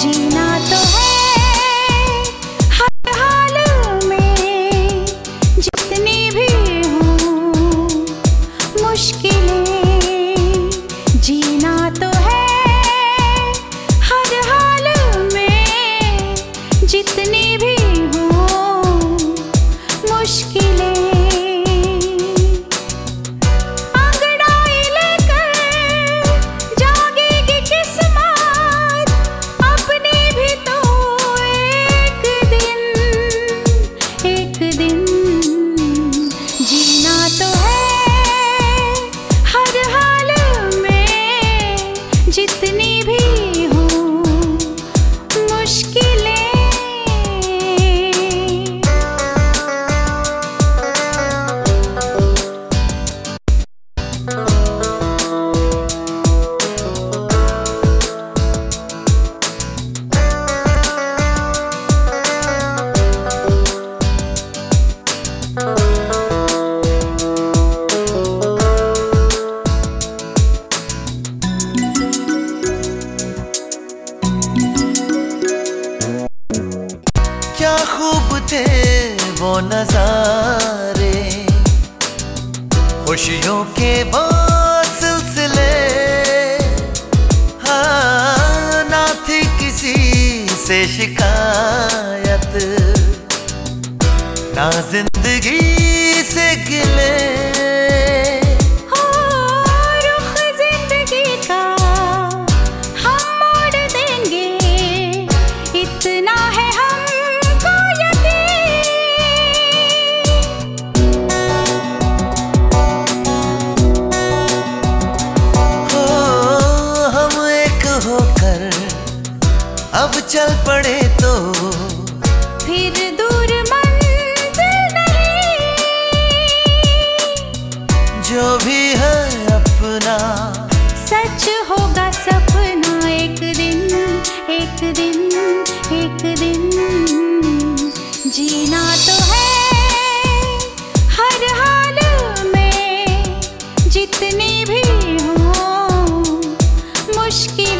जीना तो वो नजारे, खुशियों के वो सिलसिले। हाँ ना थी किसी से शिकायत, ना ज़िंदगी से गिले। अब चल पड़े तो। फिर दूर नहीं। जो भी है अपना। सच होगा सपना एक दिन एक दिन एक दिन। जीना तो है हर हाल में जितनी भी हो मुश्किल